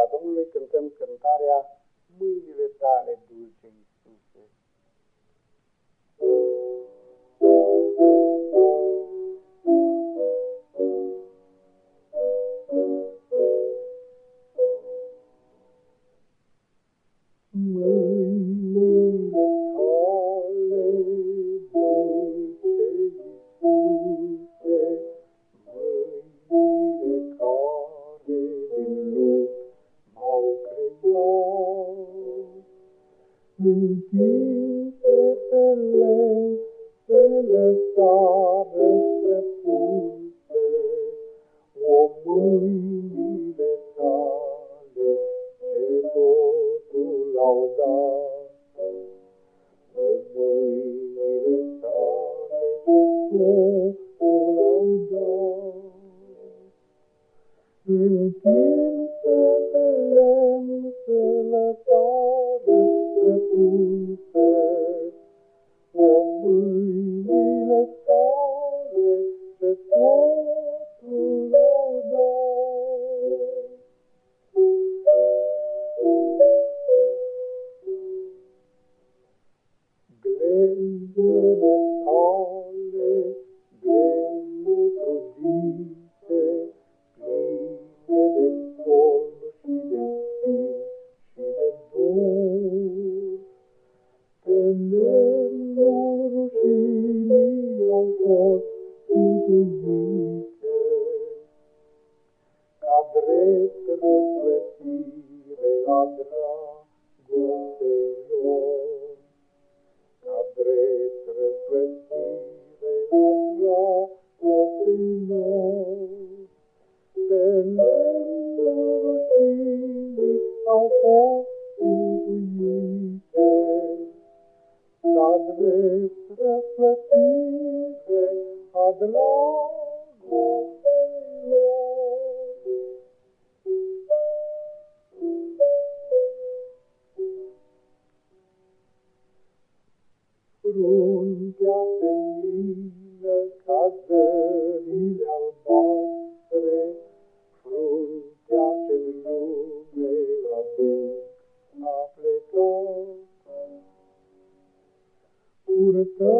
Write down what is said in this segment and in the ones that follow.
slava Domnului cântăm cântarea Mâinile tale, dulce Iisuse. Închise pe lentele sare spre punte, O mâinile tale ce totul au dat. O mâinile tale ce totul au dat. Închise pe lentele Glezele tale, dragostei lor. Fruntea senină ca zările albastre, Fruntea ce-n lume adânc a plecat. Purtă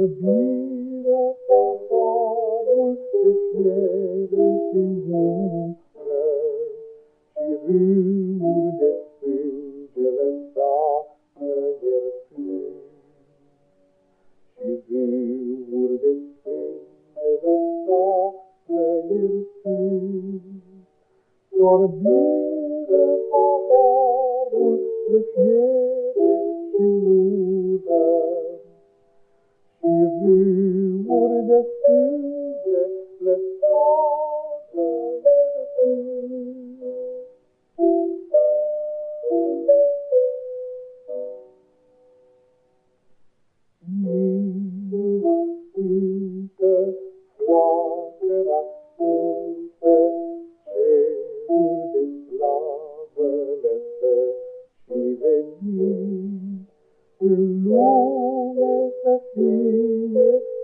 sorbirea paharul de fiere și umbră, și râuri de sânge lăsată iertând. Și râuri de sânge lăsată iertând. Sorbire paharul de fiere și ură, râuri de sânge lăsată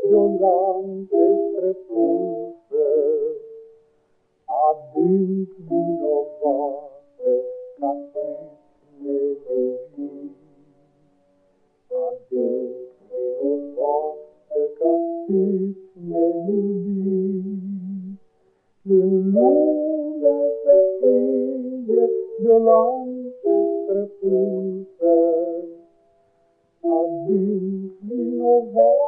de o lance străpunsă, adânc vinovată, ca cât ne iubim. Adânc vinovată, ca cât ne. În lume se fie de o lance străpunsă, adânc vinovată,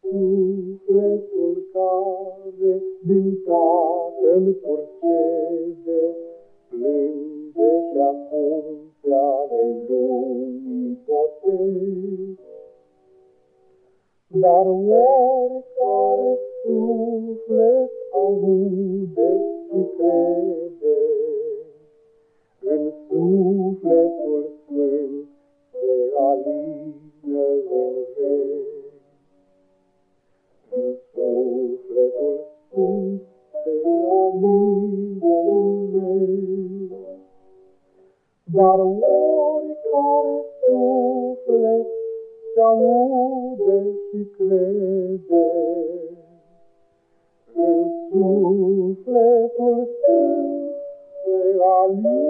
Sufletul care din Tatăl purcede, plânge și acum pe ale lumii potei. Dar oricare suflet aude și crede, în sufletul sfânt se alină în veci. În sufletul sfânt se alină în veci. Dar oricare suflet se aude și crede, în sufletul sfânt se alină